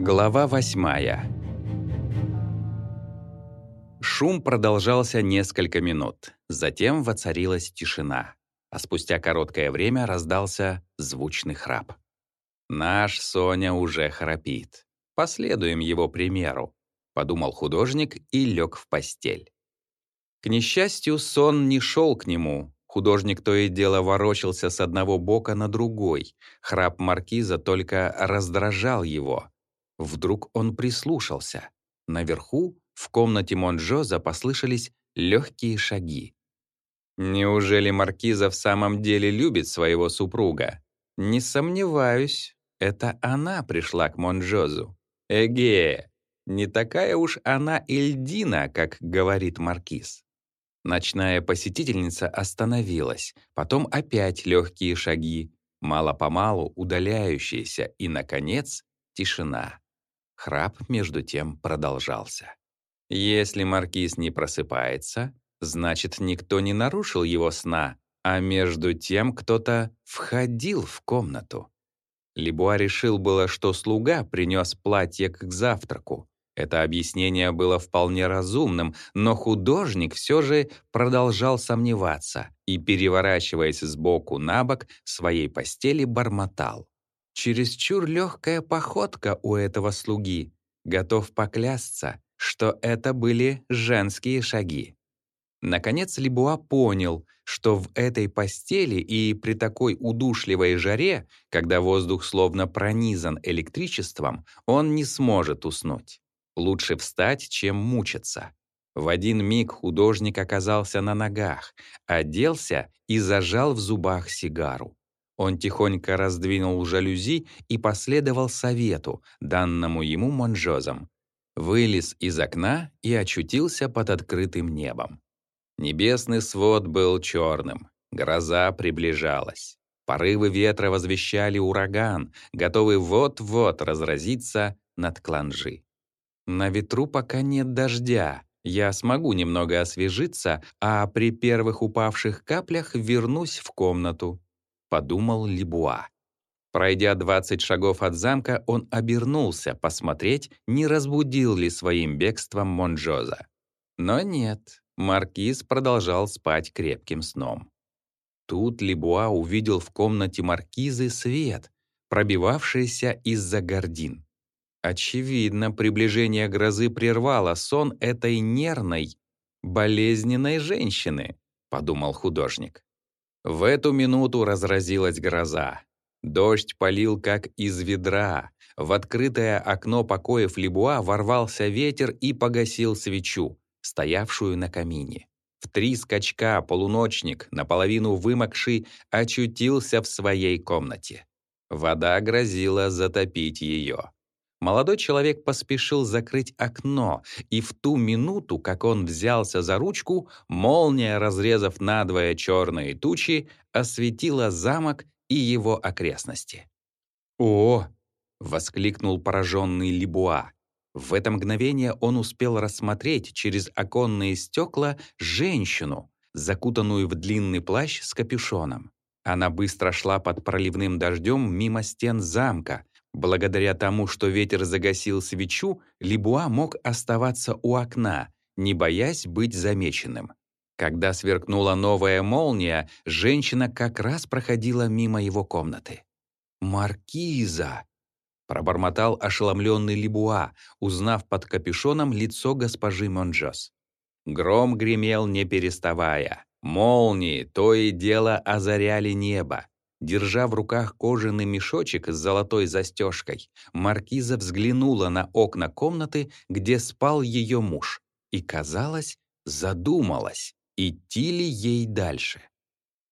Глава восьмая Шум продолжался несколько минут. Затем воцарилась тишина. А спустя короткое время раздался звучный храп. «Наш Соня уже храпит. Последуем его примеру», — подумал художник и лег в постель. К несчастью, сон не шел к нему. Художник то и дело ворочался с одного бока на другой. Храп маркиза только раздражал его. Вдруг он прислушался. Наверху, в комнате Монжоза, послышались легкие шаги. Неужели маркиза в самом деле любит своего супруга? Не сомневаюсь, это она пришла к Монжозу. Эге, не такая уж она Эльдина, как говорит маркиз. Ночная посетительница остановилась, потом опять легкие шаги, мало-помалу удаляющиеся, и, наконец, тишина. Храп, между тем, продолжался. Если маркиз не просыпается, значит, никто не нарушил его сна, а между тем кто-то входил в комнату. Лебуа решил было, что слуга принес платье к завтраку. Это объяснение было вполне разумным, но художник все же продолжал сомневаться и, переворачиваясь с боку на бок, своей постели бормотал. Чересчур легкая походка у этого слуги. Готов поклясться, что это были женские шаги. Наконец Лебуа понял, что в этой постели и при такой удушливой жаре, когда воздух словно пронизан электричеством, он не сможет уснуть. Лучше встать, чем мучиться. В один миг художник оказался на ногах, оделся и зажал в зубах сигару. Он тихонько раздвинул жалюзи и последовал совету, данному ему Монжозом. Вылез из окна и очутился под открытым небом. Небесный свод был черным, гроза приближалась. Порывы ветра возвещали ураган, готовый вот-вот разразиться над Кланжи. На ветру пока нет дождя, я смогу немного освежиться, а при первых упавших каплях вернусь в комнату подумал Либуа. Пройдя 20 шагов от замка, он обернулся посмотреть, не разбудил ли своим бегством Монжоза. Но нет, маркиз продолжал спать крепким сном. Тут Либуа увидел в комнате маркизы свет, пробивавшийся из-за гордин. Очевидно, приближение грозы прервало сон этой нервной, болезненной женщины, подумал художник. В эту минуту разразилась гроза. Дождь полил как из ведра. В открытое окно покоев Лебуа ворвался ветер и погасил свечу, стоявшую на камине. В три скачка полуночник, наполовину вымокший, очутился в своей комнате. Вода грозила затопить ее. Молодой человек поспешил закрыть окно, и в ту минуту, как он взялся за ручку, молния, разрезав надвое черные тучи, осветила замок и его окрестности. «О!» — воскликнул пораженный Либуа. В это мгновение он успел рассмотреть через оконные стекла женщину, закутанную в длинный плащ с капюшоном. Она быстро шла под проливным дождем мимо стен замка, Благодаря тому, что ветер загасил свечу, Либуа мог оставаться у окна, не боясь быть замеченным. Когда сверкнула новая молния, женщина как раз проходила мимо его комнаты. «Маркиза!» — пробормотал ошеломленный Либуа, узнав под капюшоном лицо госпожи Монжос. Гром гремел не переставая. Молнии то и дело озаряли небо. Держа в руках кожаный мешочек с золотой застежкой, маркиза взглянула на окна комнаты, где спал ее муж, и, казалось, задумалась, идти ли ей дальше.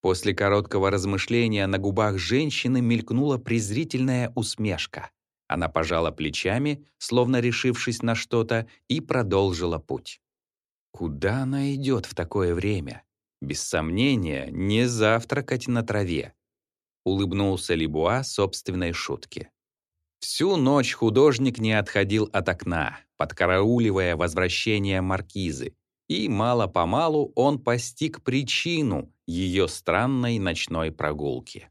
После короткого размышления на губах женщины мелькнула презрительная усмешка. Она пожала плечами, словно решившись на что-то, и продолжила путь. Куда она идет в такое время? Без сомнения, не завтракать на траве улыбнулся Либуа собственной шутке. Всю ночь художник не отходил от окна, подкарауливая возвращение маркизы, и мало-помалу он постиг причину ее странной ночной прогулки.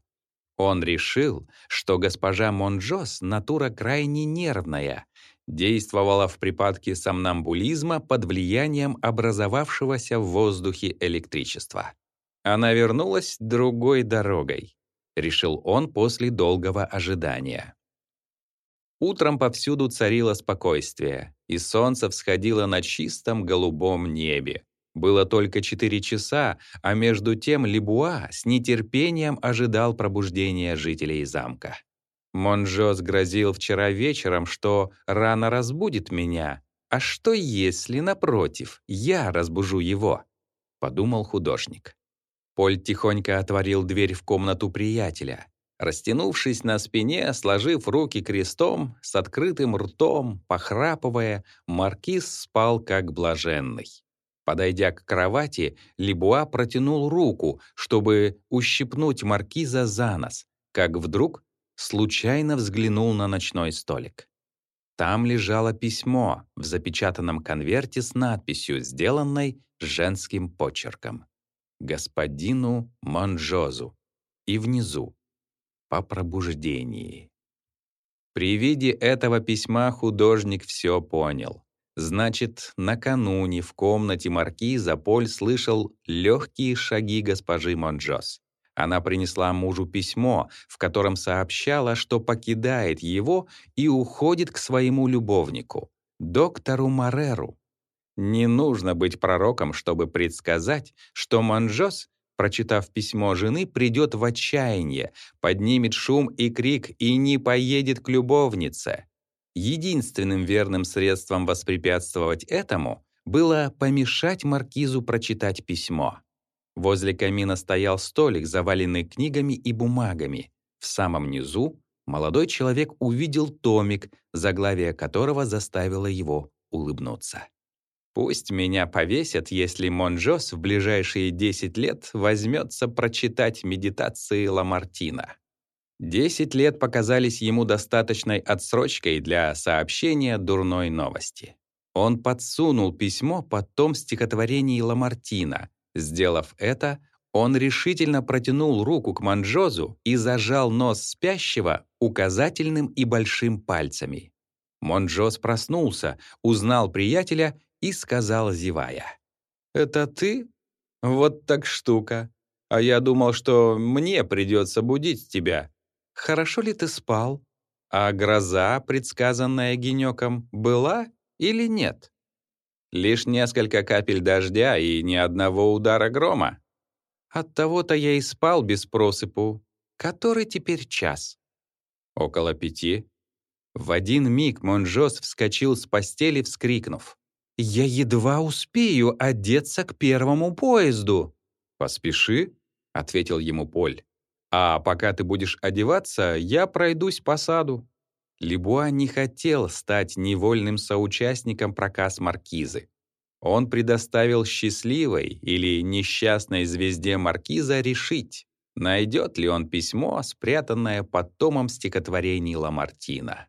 Он решил, что госпожа Монжос натура крайне нервная, действовала в припадке сомнамбулизма под влиянием образовавшегося в воздухе электричества. Она вернулась другой дорогой, решил он после долгого ожидания. Утром повсюду царило спокойствие, и солнце всходило на чистом голубом небе. Было только четыре часа, а между тем Лебуа с нетерпением ожидал пробуждения жителей замка. Монжос грозил вчера вечером, что рано разбудит меня. А что если, напротив, я разбужу его? Подумал художник. Поль тихонько отворил дверь в комнату приятеля. Растянувшись на спине, сложив руки крестом, с открытым ртом, похрапывая, маркиз спал как блаженный. Подойдя к кровати, Лебуа протянул руку, чтобы ущипнуть маркиза за нос, как вдруг случайно взглянул на ночной столик. Там лежало письмо в запечатанном конверте с надписью, сделанной женским почерком. «Господину Монжозу» и внизу по пробуждении. При виде этого письма художник все понял. Значит, накануне в комнате маркиза Поль слышал легкие шаги госпожи Монжос. Она принесла мужу письмо, в котором сообщала, что покидает его и уходит к своему любовнику, доктору Мареру. Не нужно быть пророком, чтобы предсказать, что Монжос прочитав письмо жены, придет в отчаяние, поднимет шум и крик и не поедет к любовнице. Единственным верным средством воспрепятствовать этому было помешать маркизу прочитать письмо. Возле камина стоял столик, заваленный книгами и бумагами. В самом низу молодой человек увидел томик, заглавие которого заставило его улыбнуться. Пусть меня повесят, если Монжос в ближайшие 10 лет возьмется прочитать медитации Ламартина. Десять лет показались ему достаточной отсрочкой для сообщения дурной новости. Он подсунул письмо под том стихотворений Ламартина. Сделав это, он решительно протянул руку к Монжозу и зажал нос спящего указательным и большим пальцами. Монжос проснулся, узнал приятеля и сказал, зевая. «Это ты? Вот так штука. А я думал, что мне придется будить тебя. Хорошо ли ты спал? А гроза, предсказанная генёком, была или нет? Лишь несколько капель дождя и ни одного удара грома. Оттого-то я и спал без просыпу. Который теперь час? Около пяти. В один миг Монжос вскочил с постели, вскрикнув. Я едва успею одеться к первому поезду». «Поспеши», — ответил ему Поль. «А пока ты будешь одеваться, я пройдусь по саду». Лебуа не хотел стать невольным соучастником проказ маркизы. Он предоставил счастливой или несчастной звезде маркиза решить, найдет ли он письмо, спрятанное под томом стихотворений Ламартина.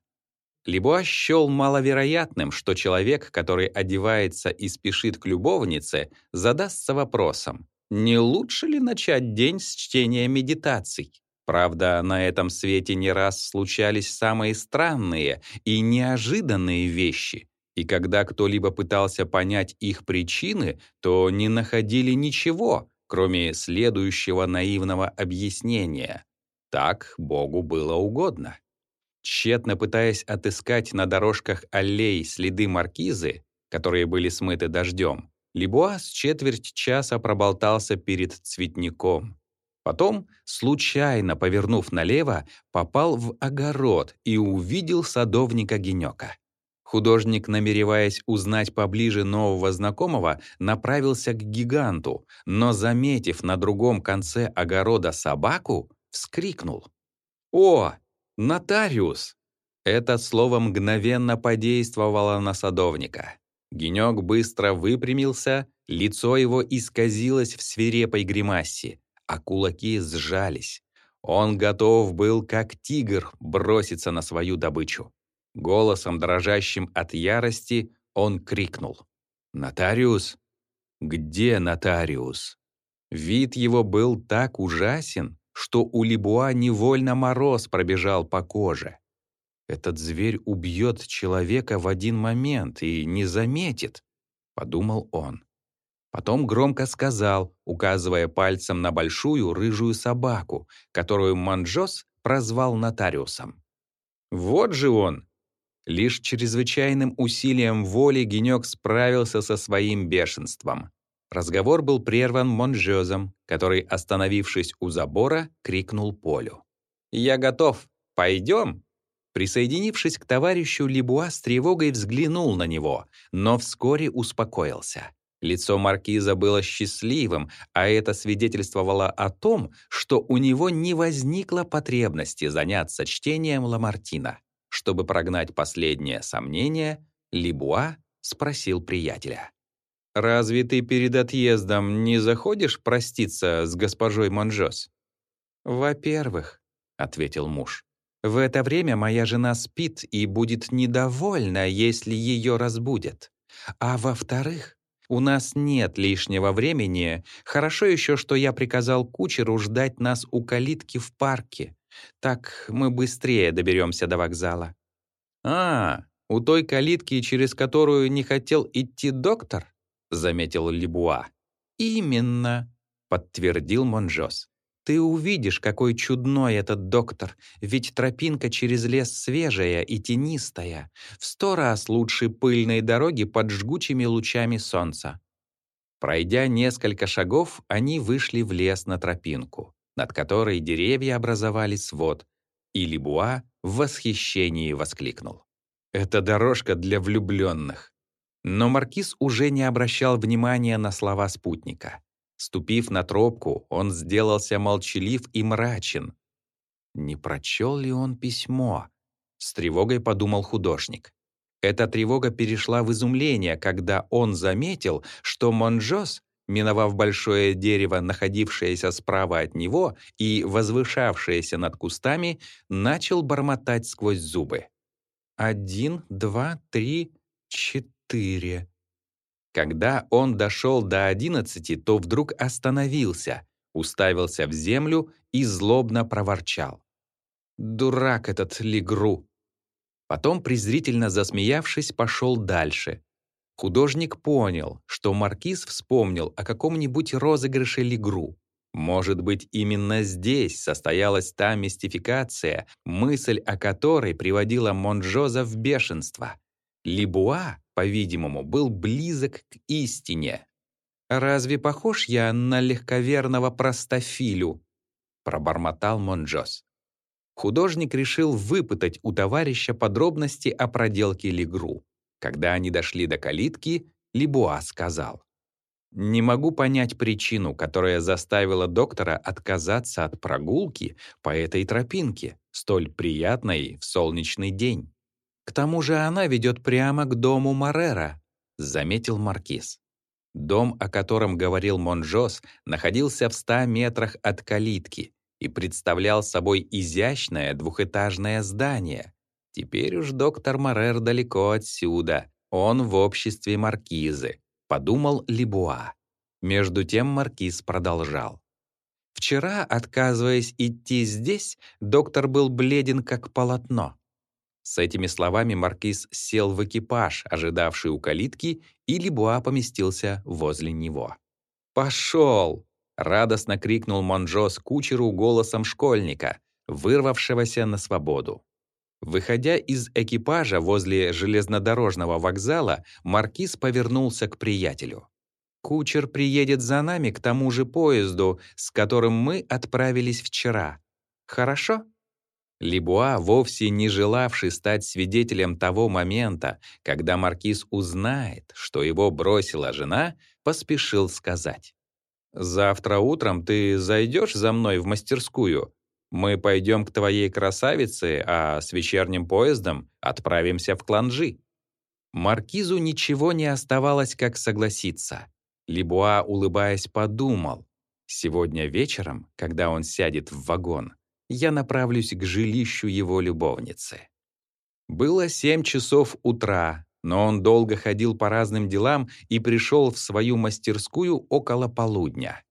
Либо счел маловероятным, что человек, который одевается и спешит к любовнице, задастся вопросом, не лучше ли начать день с чтения медитаций? Правда, на этом свете не раз случались самые странные и неожиданные вещи, и когда кто-либо пытался понять их причины, то не находили ничего, кроме следующего наивного объяснения. Так Богу было угодно. Тщетно пытаясь отыскать на дорожках аллей следы маркизы, которые были смыты дождем, Лебуа с четверть часа проболтался перед цветником. Потом, случайно повернув налево, попал в огород и увидел садовника Генёка. Художник, намереваясь узнать поближе нового знакомого, направился к гиганту, но, заметив на другом конце огорода собаку, вскрикнул. «О, «Нотариус!» Это слово мгновенно подействовало на садовника. Генек быстро выпрямился, лицо его исказилось в свирепой гримасе, а кулаки сжались. Он готов был, как тигр, броситься на свою добычу. Голосом, дрожащим от ярости, он крикнул. «Нотариус? Где нотариус?» Вид его был так ужасен, что у Либуа невольно мороз пробежал по коже. «Этот зверь убьет человека в один момент и не заметит», — подумал он. Потом громко сказал, указывая пальцем на большую рыжую собаку, которую Манджос прозвал нотариусом. «Вот же он!» Лишь чрезвычайным усилием воли Генек справился со своим бешенством. Разговор был прерван Монжезом, который, остановившись у забора, крикнул Полю. «Я готов. Пойдем?» Присоединившись к товарищу, Лебуа с тревогой взглянул на него, но вскоре успокоился. Лицо маркиза было счастливым, а это свидетельствовало о том, что у него не возникло потребности заняться чтением Ламартина. Чтобы прогнать последнее сомнение, Лебуа спросил приятеля. «Разве ты перед отъездом не заходишь проститься с госпожой Монжос?» «Во-первых», — ответил муж, «в это время моя жена спит и будет недовольна, если ее разбудят. А во-вторых, у нас нет лишнего времени. Хорошо еще, что я приказал кучеру ждать нас у калитки в парке. Так мы быстрее доберемся до вокзала». «А, у той калитки, через которую не хотел идти доктор?» — заметил Лебуа. «Именно», — подтвердил Монжос. «Ты увидишь, какой чудной этот доктор, ведь тропинка через лес свежая и тенистая, в сто раз лучше пыльной дороги под жгучими лучами солнца». Пройдя несколько шагов, они вышли в лес на тропинку, над которой деревья образовали свод, и Лебуа в восхищении воскликнул. «Это дорожка для влюбленных. Но маркиз уже не обращал внимания на слова спутника. Ступив на тропку, он сделался молчалив и мрачен. Не прочел ли он письмо? С тревогой подумал художник. Эта тревога перешла в изумление, когда он заметил, что Монжос, миновав большое дерево, находившееся справа от него и возвышавшееся над кустами, начал бормотать сквозь зубы. «Один, два, три, четыре» четыре. Когда он дошел до одиннадцати, то вдруг остановился, уставился в землю и злобно проворчал. «Дурак этот Легру!» Потом, презрительно засмеявшись, пошел дальше. Художник понял, что маркиз вспомнил о каком-нибудь розыгрыше Легру. Может быть, именно здесь состоялась та мистификация, мысль о которой приводила Монжоза в бешенство. Либуа по-видимому, был близок к истине. «Разве похож я на легковерного простофилю?» — пробормотал Монджос. Художник решил выпытать у товарища подробности о проделке Легру. Когда они дошли до калитки, Либуа сказал. «Не могу понять причину, которая заставила доктора отказаться от прогулки по этой тропинке, столь приятной в солнечный день». К тому же она ведет прямо к дому Марера, заметил маркиз. Дом, о котором говорил Монжос, находился в ста метрах от калитки и представлял собой изящное двухэтажное здание. Теперь уж доктор Марер далеко отсюда, он в обществе маркизы, подумал Либуа. Между тем маркиз продолжал. Вчера, отказываясь идти здесь, доктор был бледен как полотно. С этими словами маркиз сел в экипаж, ожидавший у калитки, и Лебуа поместился возле него. «Пошел!» — радостно крикнул Монжо кучеру голосом школьника, вырвавшегося на свободу. Выходя из экипажа возле железнодорожного вокзала, маркиз повернулся к приятелю. «Кучер приедет за нами к тому же поезду, с которым мы отправились вчера. Хорошо?» Либуа, вовсе не желавший стать свидетелем того момента, когда маркиз узнает, что его бросила жена, поспешил сказать. «Завтра утром ты зайдешь за мной в мастерскую? Мы пойдем к твоей красавице, а с вечерним поездом отправимся в Кланжи». Маркизу ничего не оставалось, как согласиться. Либуа, улыбаясь, подумал. Сегодня вечером, когда он сядет в вагон, я направлюсь к жилищу его любовницы. Было семь часов утра, но он долго ходил по разным делам и пришел в свою мастерскую около полудня.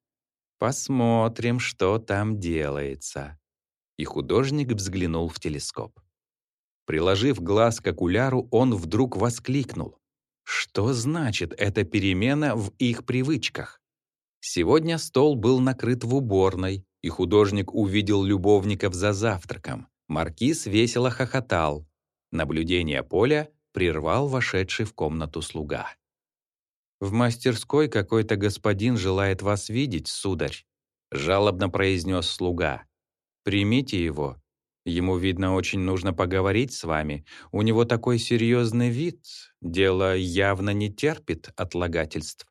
Посмотрим, что там делается. И художник взглянул в телескоп. Приложив глаз к окуляру, он вдруг воскликнул. Что значит эта перемена в их привычках? Сегодня стол был накрыт в уборной, и художник увидел любовников за завтраком. Маркиз весело хохотал. Наблюдение поля прервал вошедший в комнату слуга. «В мастерской какой-то господин желает вас видеть, сударь», — жалобно произнес слуга. «Примите его. Ему, видно, очень нужно поговорить с вами. У него такой серьезный вид. Дело явно не терпит отлагательств.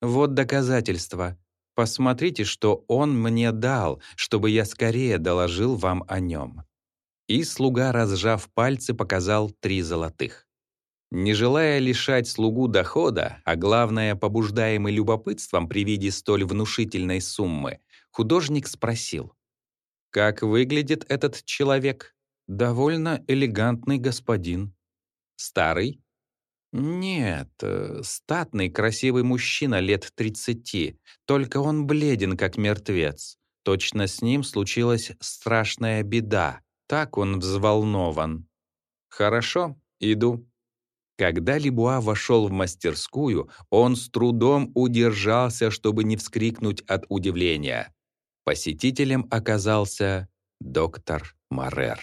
Вот доказательства. Посмотрите, что он мне дал, чтобы я скорее доложил вам о нем». И слуга, разжав пальцы, показал три золотых. Не желая лишать слугу дохода, а главное, побуждаемый любопытством при виде столь внушительной суммы, художник спросил. «Как выглядит этот человек?» «Довольно элегантный господин». «Старый?» «Нет, э, статный, красивый мужчина лет 30, только он бледен, как мертвец. Точно с ним случилась страшная беда, так он взволнован». «Хорошо, иду», когда Лебуа вошел в мастерскую, он с трудом удержался, чтобы не вскрикнуть от удивления. Посетителем оказался доктор Марер.